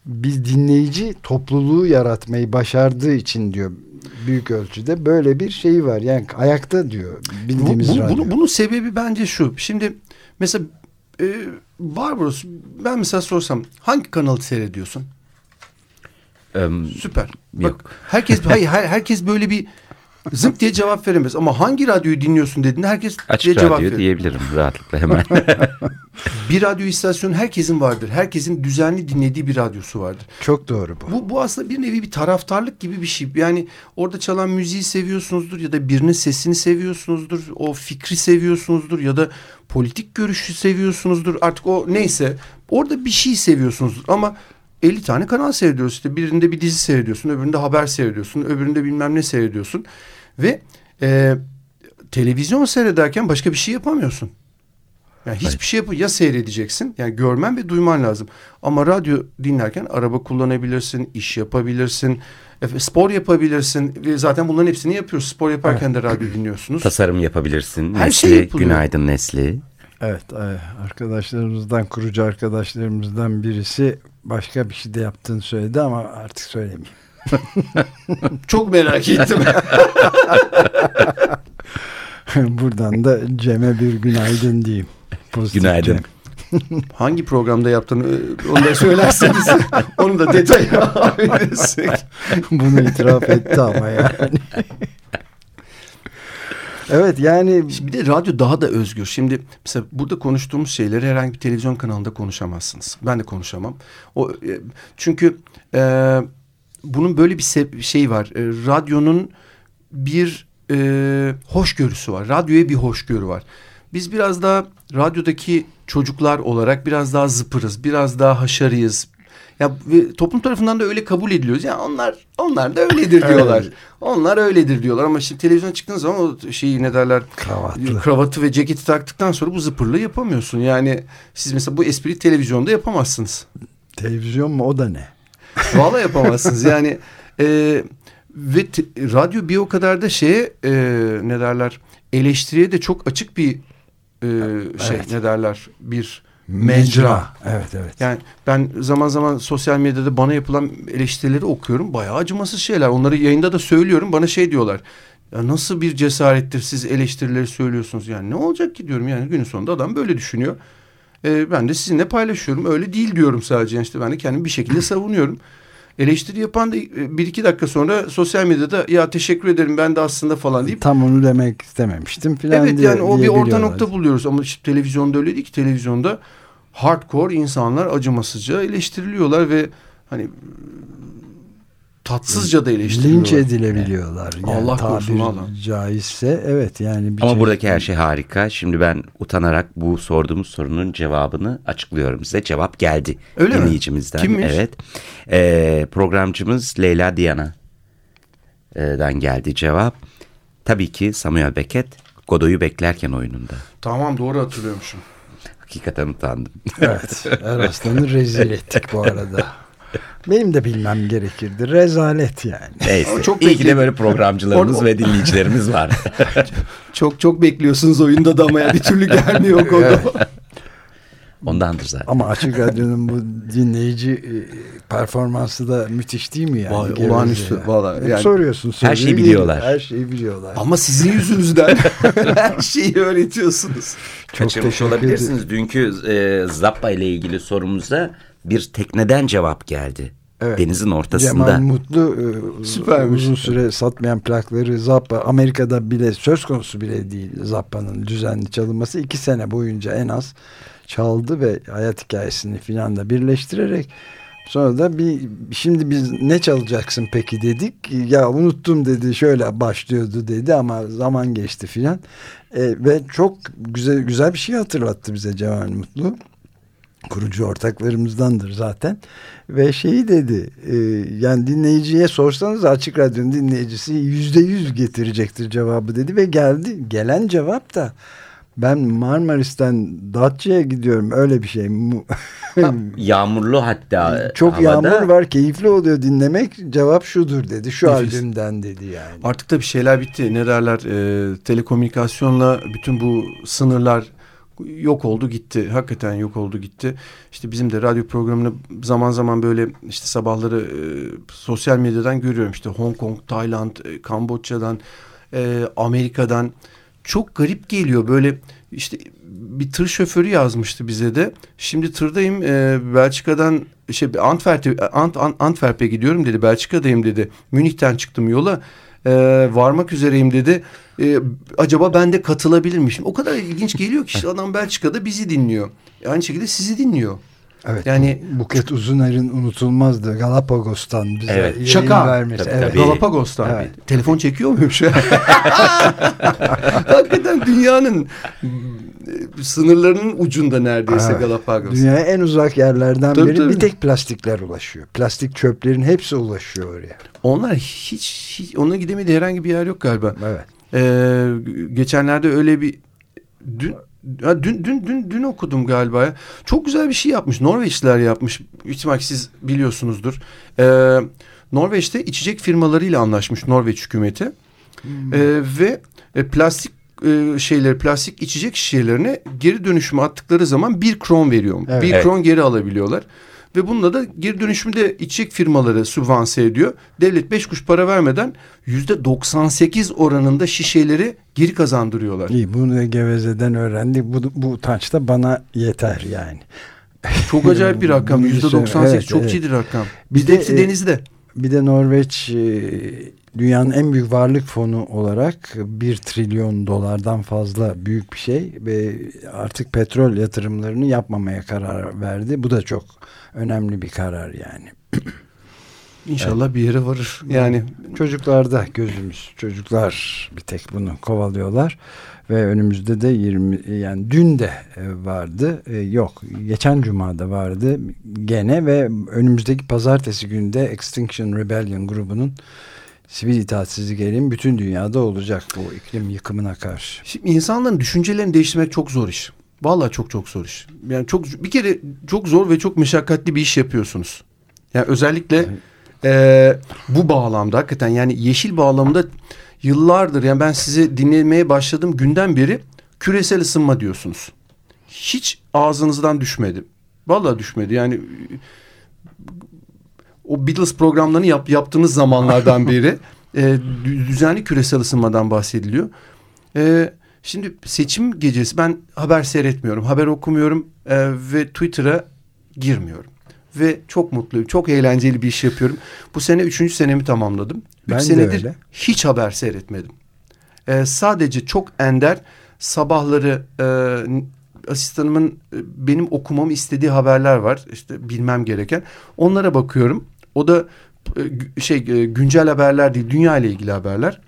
S2: biz dinleyici topluluğu yaratmayı başardığı için diyor büyük ölçüde böyle bir şey var yani ayakta diyor
S3: Bu,
S2: bildiğimiz
S3: bu-
S2: radyo.
S3: bunu- bunun sebebi bence şu. Şimdi mesela e, Barbaros ben mesela sorsam hangi kanalı seyrediyorsun? Süper. Bak
S1: Yok.
S3: herkes hayır her- herkes böyle bir zıp diye cevap veremez ama hangi radyoyu dinliyorsun dediğinde herkes diye
S1: açık
S3: cevap
S1: radyo
S3: verir.
S1: diyebilirim rahatlıkla hemen.
S3: Bir radyo istasyonu herkesin vardır. Herkesin düzenli dinlediği bir radyosu vardır.
S2: çok doğru bu.
S3: Bu, bu aslında bir nevi bir taraftarlık gibi bir şey. Yani orada çalan müziği seviyorsunuzdur ya da birinin sesini seviyorsunuzdur. O fikri seviyorsunuzdur ya da politik görüşü seviyorsunuzdur. Artık o neyse orada bir şey seviyorsunuzdur ama 50 tane kanal seyrediyorsun. İşte birinde bir dizi seyrediyorsun, öbüründe haber seyrediyorsun, öbüründe bilmem ne seyrediyorsun. Ve e, televizyon seyrederken başka bir şey yapamıyorsun. Yani hiçbir şey yap ya seyredeceksin yani görmen ve duyman lazım. Ama radyo dinlerken araba kullanabilirsin, iş yapabilirsin, spor yapabilirsin. Ve zaten bunların hepsini yapıyoruz. Spor yaparken de radyo dinliyorsunuz.
S1: Tasarım yapabilirsin.
S3: Her
S1: Nesli,
S3: şey yapılıyor.
S1: günaydın Nesli.
S2: Evet e, arkadaşlarımızdan kurucu arkadaşlarımızdan birisi başka bir şey de yaptığını söyledi ama artık söylemeyeyim.
S3: Çok merak ettim.
S2: Buradan da Cem'e bir günaydın diyeyim. Pozitif
S1: Günaydın.
S2: Cem.
S3: Hangi programda yaptığını e, onu da söylerseniz onu da detaylı verirsek.
S2: Bunu itiraf etti ama yani. Evet yani
S3: bir de radyo daha da özgür. Şimdi mesela burada konuştuğumuz şeyleri herhangi bir televizyon kanalında konuşamazsınız. Ben de konuşamam. O e, çünkü e, bunun böyle bir şey var. E, radyonun bir e, hoşgörüsü var. Radyoya bir hoşgörü var. Biz biraz daha radyodaki çocuklar olarak biraz daha zıpırız, biraz daha haşarıyız. Ya ve toplum tarafından da öyle kabul ediliyoruz. Ya onlar onlar da öyledir diyorlar. Onlar öyledir diyorlar ama şimdi televizyona çıktığınız zaman o şeyi ne derler?
S2: Kravatlı.
S3: Kravatı ve ceketi taktıktan sonra bu zıpırlığı yapamıyorsun. Yani siz mesela bu espriyi televizyonda yapamazsınız.
S2: televizyon mu o da ne?
S3: Vallahi yapamazsınız. Yani e, ve te- radyo bir o kadar da şeye e, ne derler? Eleştiriye de çok açık bir e, şey
S2: Evet.
S3: ne derler? Bir mecra.
S2: Evet evet.
S3: Yani ben zaman zaman sosyal medyada bana yapılan eleştirileri okuyorum. Bayağı acımasız şeyler. Onları yayında da söylüyorum. Bana şey diyorlar. Ya nasıl bir cesarettir siz eleştirileri söylüyorsunuz? Yani ne olacak ki diyorum. Yani günün sonunda adam böyle düşünüyor. Ee, ben de sizinle paylaşıyorum. Öyle değil diyorum sadece. Yani işte ben de kendimi bir şekilde savunuyorum. Eleştiri yapan da e, bir iki dakika sonra sosyal medyada ya teşekkür ederim ben de aslında falan deyip
S2: Tam onu demek istememiştim filan
S3: Evet
S2: diye-
S3: yani o bir orta nokta buluyoruz. Ama işte televizyonda öyle değil ki. Televizyonda hardcore insanlar acımasızca eleştiriliyorlar ve hani tatsızca da eleştiriliyorlar.
S2: Linç edilebiliyorlar. Yani
S3: Allah korusun valla.
S2: Caizse evet yani. Bir
S1: Ama
S2: şey-
S1: buradaki her şey harika. Şimdi ben utanarak bu sorduğumuz sorunun cevabını açıklıyorum size. Cevap geldi
S3: Öyle mi?
S1: dinleyicimizden.
S3: Kimmiş?
S1: Evet. Ee, programcımız Leyla Diyana'dan geldi cevap. Tabii ki Samuel Beckett Godoy'u beklerken oyununda.
S3: Tamam doğru hatırlıyormuşum.
S1: Hakikaten utandım.
S2: Evet. Eraslan'ı rezil ettik bu arada. Benim de bilmem gerekirdi. Rezalet yani.
S1: Neyse.
S3: Çok
S1: İyi ki de böyle programcılarımız
S3: Or-
S1: ve dinleyicilerimiz var.
S3: Çok çok bekliyorsunuz oyunda da ama ya bir türlü gelmiyor Godo.
S1: Ondandır zaten.
S2: Ama Açık Radyo'nun bu dinleyici e, performansı da müthiş değil mi yani?
S3: Vay, olağanüstü,
S2: ya.
S3: vallahi
S2: Hep
S3: yani-
S2: soruyorsun.
S1: Her şeyi biliyorlar.
S2: Her şeyi biliyorlar.
S3: ama sizin yüzünüzden her şeyi öğretiyorsunuz.
S1: Kaçırmış
S2: teşekkür
S1: olabilirsiniz. Dünkü e, Zappa ile ilgili sorumuza bir tekneden cevap geldi.
S2: Evet.
S1: Denizin ortasında.
S2: Cemal Mutlu e,
S3: Süpermiş.
S2: uzun süre satmayan plakları Zappa Amerika'da bile söz konusu bile değil Zappa'nın düzenli çalınması iki sene boyunca en az çaldı ve hayat hikayesini filan da birleştirerek sonra da bir şimdi biz ne çalacaksın peki dedik ya unuttum dedi şöyle başlıyordu dedi ama zaman geçti filan E, ve çok güzel güzel bir şey hatırlattı bize Cemal Mutlu kurucu ortaklarımızdandır zaten ve şeyi dedi e, yani dinleyiciye sorsanız açık radyonun dinleyicisi yüzde yüz getirecektir cevabı dedi ve geldi gelen cevap da ben Marmaris'ten Datça'ya gidiyorum öyle bir şey Mu-
S1: Yağmurlu hatta
S2: çok
S1: havada.
S2: yağmur var keyifli oluyor dinlemek cevap şudur dedi şu
S3: Nefis.
S2: albümden dedi yani
S3: Artık da bir şeyler bitti. Ne derler? e, telekomünikasyonla bütün bu sınırlar yok oldu gitti. Hakikaten yok oldu gitti. İşte bizim de radyo programını zaman zaman böyle işte sabahları e, sosyal medyadan görüyorum. İşte Hong Kong, Tayland, e, Kamboçya'dan, e, Amerika'dan çok garip geliyor. Böyle işte bir tır şoförü yazmıştı bize de. Şimdi tırdayım e, Belçika'dan şey Antwerp'e Ant, Ant, Antwerp'e gidiyorum dedi. Belçika'dayım dedi. Münih'ten çıktım yola. E, varmak üzereyim dedi. E, acaba ben de katılabilir miyim? Şimdi o kadar ilginç geliyor ki işte adam Belçika'da bizi dinliyor. Aynı şekilde sizi dinliyor.
S2: evet
S3: Yani
S2: Buket Uzuner'in unutulmazdı Galapagos'tan bize
S1: Evet.
S2: yayın
S3: Şaka.
S2: vermesi
S1: Tabii,
S2: evet.
S1: tabii.
S3: Galapagos'tan.
S2: Evet.
S3: Telefon çekiyor muymuş? Hakikaten dünyanın sınırlarının ucunda neredeyse
S2: Evet.
S3: Galapagos.
S2: Dünyaya en uzak yerlerden
S3: Tabii,
S2: biri
S3: tabii.
S2: bir tek plastikler ulaşıyor. Plastik çöplerin hepsi ulaşıyor oraya.
S3: Onlar hiç, hiç ona gidemediği herhangi bir yer yok galiba.
S2: Evet.
S3: Ee, geçenlerde öyle bir dün ha, dün dün dün dün okudum galiba. ya. Çok güzel bir şey yapmış. Norveçliler yapmış. İhtimal siz biliyorsunuzdur. Ee, Norveç'te içecek firmalarıyla anlaşmış Norveç hükümeti. Ee, ve e, plastik e, şeyleri, plastik içecek şişelerine geri dönüşüme attıkları zaman bir kron veriyor.
S2: Evet.
S3: Bir
S1: Evet.
S3: kron geri alabiliyorlar. Ve bununla da geri dönüşümde içecek firmaları sübvanse ediyor. Devlet beş kuş para vermeden yüzde 98 oranında şişeleri geri kazandırıyorlar.
S2: İyi bunu da Geveze'den öğrendik. Bu, bu utanç da bana yeter yani.
S3: Çok acayip bir rakam. Yüzde 98
S2: evet,
S3: çok
S2: evet.
S3: ciddi rakam.
S2: Bir
S3: Bizde
S2: de,
S3: hepsi
S2: e,
S3: denizde.
S2: Bir de Norveç e, dünyanın en büyük varlık fonu olarak bir trilyon dolardan fazla büyük bir şey ve artık petrol yatırımlarını yapmamaya karar verdi. Bu da çok önemli bir karar yani.
S3: İnşallah bir yere varır. Yani
S2: Çocuklarda gözümüz. Çocuklar bir tek bunu kovalıyorlar. Ve önümüzde de 20 yani dün de e, vardı. E, Yok geçen cumada vardı gene ve önümüzdeki pazartesi günde Extinction Rebellion grubunun sivil itaatsizlik eylemi bütün dünyada olacak bu iklim yıkımına karşı.
S3: Şimdi insanların düşüncelerini değiştirmek çok zor iş. Vallahi çok çok zor iş. Yani çok bir kere çok zor ve çok meşakkatli bir iş yapıyorsunuz. Yani özellikle eee, bu bağlamda hakikaten yani yeşil bağlamda yıllardır yani ben sizi dinlemeye başladığım günden beri küresel ısınma diyorsunuz. Hiç ağzınızdan düşmedi. Vallahi düşmedi. Yani o Beatles programlarını yap, yaptığınız zamanlardan beri e, dü- düzenli küresel ısınmadan bahsediliyor. E, şimdi seçim gecesi ben haber seyretmiyorum, haber okumuyorum e, ve Twitter'a girmiyorum. ve çok mutluyum. Çok eğlenceli bir iş yapıyorum. Bu sene üçüncü senemi tamamladım. Üç
S2: Ben de
S3: senedir
S2: öyle.
S3: hiç haber seyretmedim. Ee, sadece çok ender sabahları e, asistanımın e, benim okumamı istediği haberler var. İşte bilmem gereken. Onlara bakıyorum. O da e, şey e, güncel haberler değil, dünya ile ilgili haberler.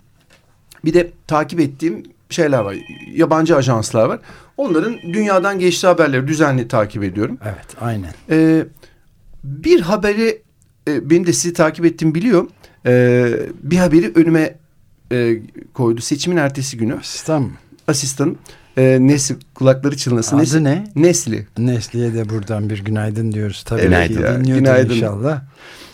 S3: Bir de takip ettiğim şeyler var. Yabancı ajanslar var. Onların dünyadan geçtiği haberleri düzenli takip ediyorum.
S2: Evet aynen.
S3: Ee, bir haberi e, benim de sizi takip ettiğimi biliyor. Ee, bir haberi önüme e, koydu. Seçimin ertesi günü
S2: Asistan mı?
S3: asistanım e, Nesli kulakları çınlasın.
S2: Adı
S3: Nesli,
S2: ne?
S3: Nesli.
S2: Nesli'ye de buradan bir günaydın diyoruz. Tabii
S3: Evet
S2: ki
S3: ya, günaydın.
S2: inşallah.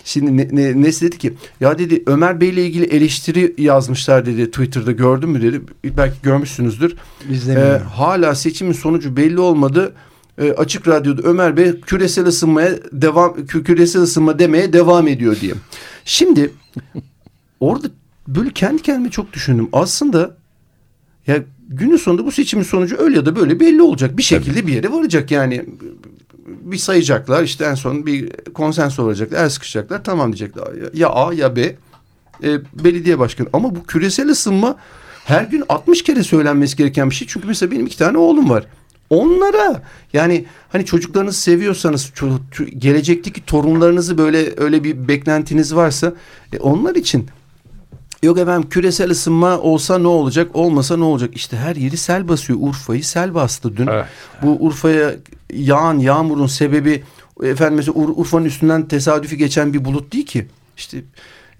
S3: Şimdi ne, ne, Nesli dedi ki ya dedi Ömer Bey ile ilgili eleştiri yazmışlar dedi Twitter'da gördün mü dedi. Belki görmüşsünüzdür. Ee,
S2: İzlemiyorum.
S3: hala seçimin sonucu belli olmadı. Ee, açık radyoda Ömer Bey küresel ısınmaya devam kü- küresel ısınma demeye devam ediyor diye. Şimdi orada böyle kendi kendime çok düşündüm. Aslında ya günün sonunda bu seçimin sonucu öyle ya da böyle belli olacak. Bir şekilde bir yere varacak yani. Bir sayacaklar işte en son bir konsens olacaklar. El sıkışacaklar tamam diyecekler. Ya A ya B e, belediye başkanı. Ama bu küresel ısınma her gün 60 kere söylenmesi gereken bir şey. Çünkü mesela benim iki tane oğlum var. Onlara yani hani çocuklarınızı seviyorsanız gelecekteki torunlarınızı böyle öyle bir beklentiniz varsa e, onlar için Yok efendim küresel ısınma olsa ne olacak olmasa ne olacak? İşte her yeri sel basıyor. Urfa'yı sel bastı dün.
S2: Evet.
S3: bu Urfa'ya yağan yağmurun sebebi efendim mesela Ur- Urfa'nın üstünden tesadüfi geçen bir bulut değil ki. İşte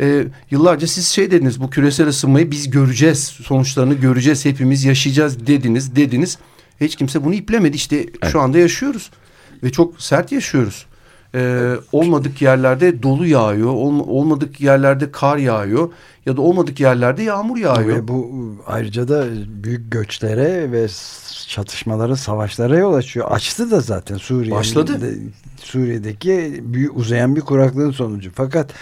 S3: e, yıllarca siz şey dediniz bu küresel ısınmayı biz göreceğiz sonuçlarını göreceğiz hepimiz yaşayacağız dediniz dediniz. Hiç kimse bunu iplemedi. İşte şu anda yaşıyoruz ve çok sert yaşıyoruz. Ee, olmadık yerlerde dolu yağıyor, olma- olmadık yerlerde kar yağıyor ya da olmadık yerlerde yağmur yağıyor.
S2: Ve bu ayrıca da büyük göçlere ve çatışmalara, savaşlara yol açıyor. Açtı da zaten Suriye.
S3: Başladı.
S2: Suriye'deki büyük, uzayan bir kuraklığın sonucu. Fakat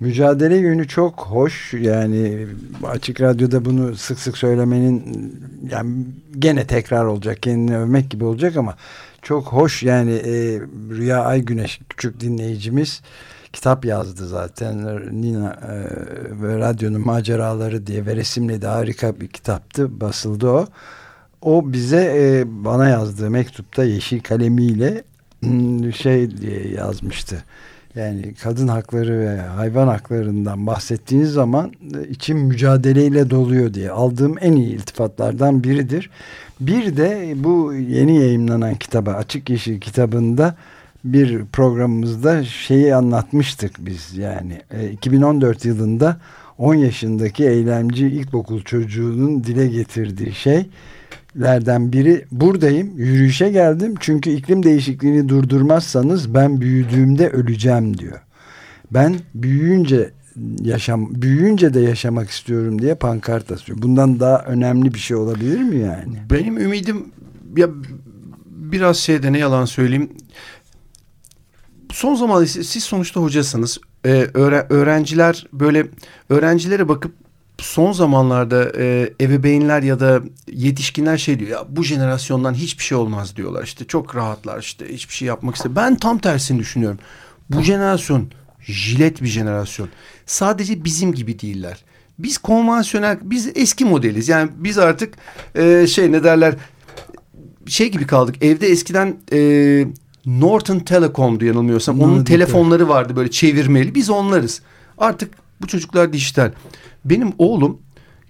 S2: mücadele yönü çok hoş. Yani açık radyoda bunu sık sık söylemenin yani gene tekrar olacak. Kendini övmek gibi olacak ama çok hoş. Yani e, Rüya Ay Güneş küçük dinleyicimiz kitap yazdı zaten. Nina e, ve radyonun maceraları diye ve resimli de harika bir kitaptı. Basıldı o. O bize e, bana yazdığı mektupta yeşil kalemiyle hmm, şey diye yazmıştı. Yani kadın hakları ve hayvan haklarından bahsettiğiniz zaman e, içim mücadeleyle doluyor diye aldığım en iyi iltifatlardan biridir. Bir de bu yeni yayınlanan kitaba Açık Yeşil kitabında bir programımızda şeyi anlatmıştık biz yani e, 2014 yılında 10 yaşındaki eylemci ilkokul çocuğunun dile getirdiği şeylerden biri buradayım yürüyüşe geldim çünkü iklim değişikliğini durdurmazsanız ben büyüdüğümde öleceğim diyor. Ben büyüyünce yaşam büyüyünce de yaşamak istiyorum diye pankart asıyor. Bundan daha önemli bir şey olabilir mi yani?
S3: Benim ümidim ya biraz şeyde ne yalan söyleyeyim. Son zamanlarda siz, sonuçta hocasınız. Ee, öğre- öğrenciler böyle öğrencilere bakıp son zamanlarda e, ebeveynler ya da yetişkinler şey diyor ya bu jenerasyondan hiçbir şey olmaz diyorlar işte çok rahatlar işte hiçbir şey yapmak istemiyor. Ben tam tersini düşünüyorum. Bu jenerasyon jilet bir jenerasyon. Sadece bizim gibi değiller. Biz konvansiyonel, biz eski modeliz. Yani biz artık e, şey ne derler şey gibi kaldık. Evde eskiden e, Norton Telecom'du yanılmıyorsam. Onun
S2: Norton
S3: telefonları vardı böyle çevirmeli. Biz onlarız. Artık bu çocuklar dijital. Benim oğlum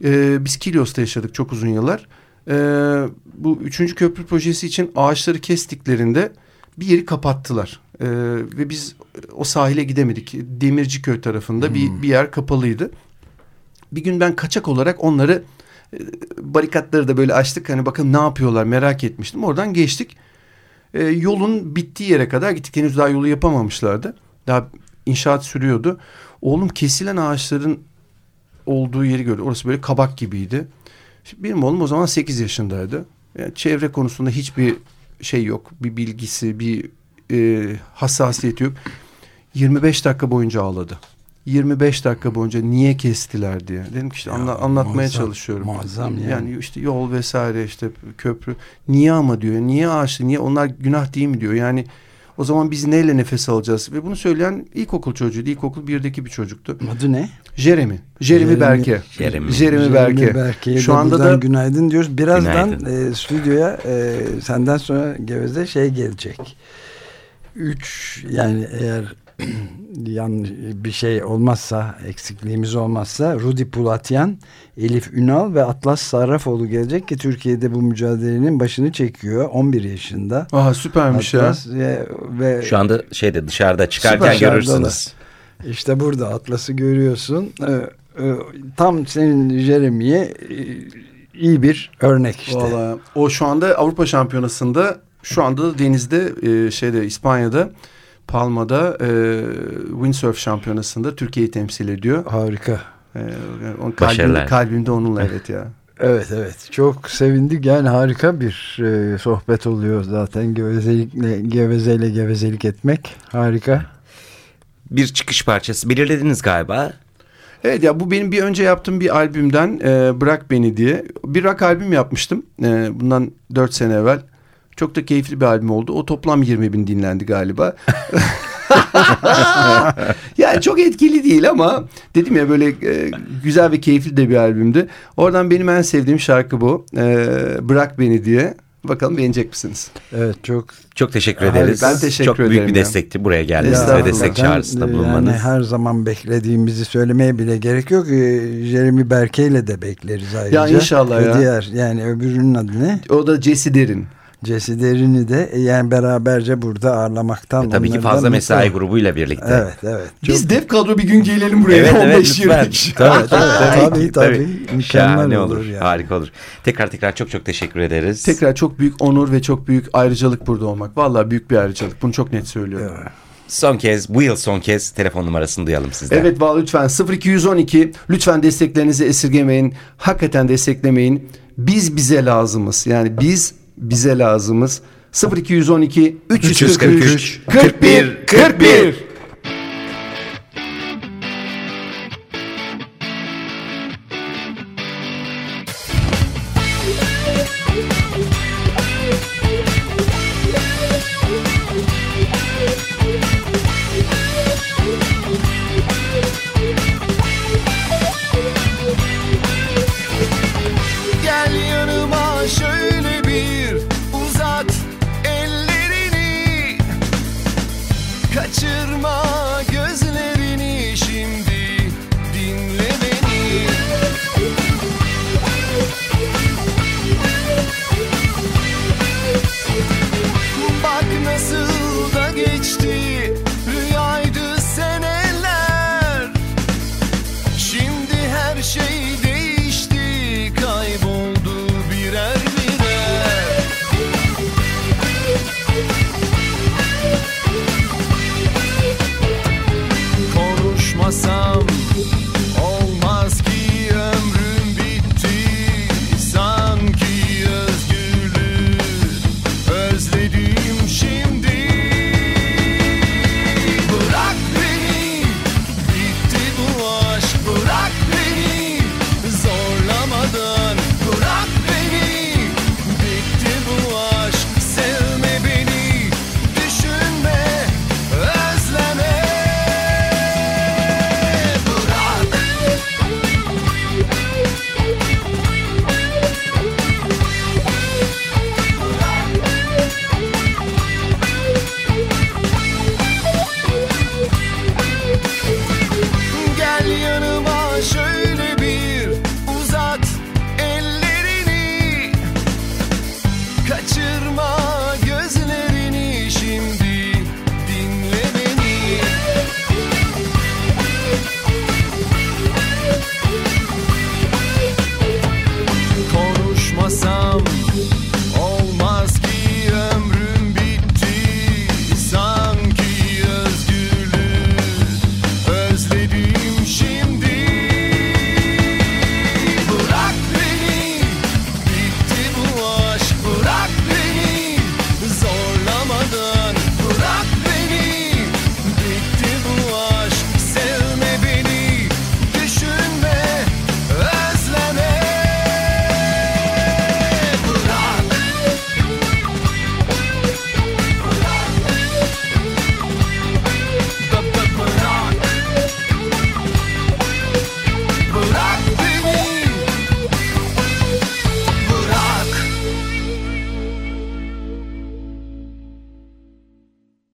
S3: e, biz Kilyos'ta yaşadık çok uzun yıllar. E, bu üçüncü köprü projesi için ağaçları kestiklerinde bir yeri kapattılar. E, ve biz o sahile gidemedik. Demirciköy tarafında bir, bir yer kapalıydı. Bir gün ben kaçak olarak onları e, barikatları da böyle açtık. Hani bakın ne yapıyorlar merak etmiştim. Oradan geçtik. E, yolun bittiği yere kadar gittik. Henüz daha yolu yapamamışlardı. Daha inşaat sürüyordu. Oğlum kesilen ağaçların olduğu yeri gördü. Orası böyle kabak gibiydi. Şimdi benim oğlum o zaman 8 yaşındaydı. Yani çevre konusunda hiçbir şey yok. Bir bilgisi, bir e, hassasiyeti yok. 25 dakika boyunca ağladı. 25 dakika boyunca niye kestiler diye. Dedim ki işte
S2: Ya,
S3: anla- anlatmaya
S2: muazzam,
S3: çalışıyorum.
S2: muazzam yani.
S3: yani. işte yol vesaire işte köprü. Niye ama diyor. Niye ağaçlı? Niye onlar günah değil mi diyor. Yani O zaman biz neyle nefes alacağız? Ve bunu söyleyen ilkokul çocuğuydu. İlkokul birdeki bir çocuktu.
S2: Adı ne?
S3: Jeremy. Jeremy,
S2: Jeremy-
S3: Berke.
S1: Jeremy.
S3: Jeremy Berke.
S2: Berke'ye
S3: Şu
S2: de
S3: anda da
S2: günaydın diyoruz. Birazdan
S1: Günaydın.
S2: e, stüdyoya e, senden sonra Geveze şey gelecek. Üç yani eğer yanlış bir şey olmazsa eksikliğimiz olmazsa Rudi Pulatyan, Elif Ünal ve Atlas Sarrafoğlu gelecek ki Türkiye'de bu mücadelenin başını çekiyor. 11 yaşında.
S3: Aha süpermiş ya.
S2: Atlas ve, ve
S1: Şu anda şeyde dışarıda çıkarken görürsünüz.
S2: işte burada Atlas'ı görüyorsun. Ee, e, tam senin Jeremy'ye e, iyi bir örnek işte.
S3: Vallahi o şu anda Avrupa Şampiyonası'nda şu anda da denizde e, şeyde İspanya'da Palma'da e, windsurf şampiyonasında Türkiye'yi temsil ediyor.
S2: Harika.
S3: E, onun kalbimde, kalbimde onunla evet ya.
S2: Evet evet çok sevindik yani harika bir e, sohbet oluyor zaten gevezelikle gevezeyle gevezelik etmek harika.
S1: Bir çıkış parçası belirlediniz galiba.
S3: Evet ya bu benim bir önce yaptığım bir albümden e, Bırak Beni diye. Bir rock albüm yapmıştım e, bundan 4 sene evvel. Çok da keyifli bir albüm oldu. O toplam 20 bin dinlendi galiba. yani çok etkili değil ama dedim ya böyle e, güzel ve keyifli de bir albümdü. Oradan benim en sevdiğim şarkı bu. E, Bırak Beni diye. Bakalım beğenecek misiniz?
S2: Evet çok
S1: Çok teşekkür ederiz.
S3: Ben teşekkür
S1: Çok büyük
S3: ederim
S1: bir
S3: ya.
S1: destekti buraya geldiniz ve destek çağrısında
S2: e,
S1: bulunmanız.
S2: Yani her zaman beklediğimizi söylemeye bile gerek yok. E, Jeremy Berke ile de bekleriz ayrıca.
S3: Ya inşallah ya.
S2: Diğer yani öbürünün adı ne?
S3: O da Jesse Derin.
S2: Jesse Derin'i de e, yani beraberce burada ağırlamaktan.
S1: Ve tabii ki fazla mesai
S2: oldum.
S1: grubuyla birlikte.
S2: Evet evet. Çok
S3: Biz dev kadro bir gün gelelim buraya.
S1: Evet evet
S3: 15
S1: lütfen.
S3: 23.
S1: Tabii, tabii,
S2: Tabii, tabii. Mükemmel
S1: Şahane
S2: olur
S1: olur.
S2: yani.
S1: Harika olur. Tekrar tekrar çok çok teşekkür ederiz.
S3: Tekrar çok büyük onur ve çok büyük ayrıcalık burada olmak. Vallahi büyük bir ayrıcalık. Bunu çok net söylüyorum.
S1: Son kez bu yıl son kez telefon numarasını duyalım sizden.
S3: Evet vallahi lütfen 0212 lütfen desteklerinizi esirgemeyin. Hakikaten desteklemeyin. Biz bize lazımız. Yani biz bize lazımız. 0212 343 41 41.
S4: 41.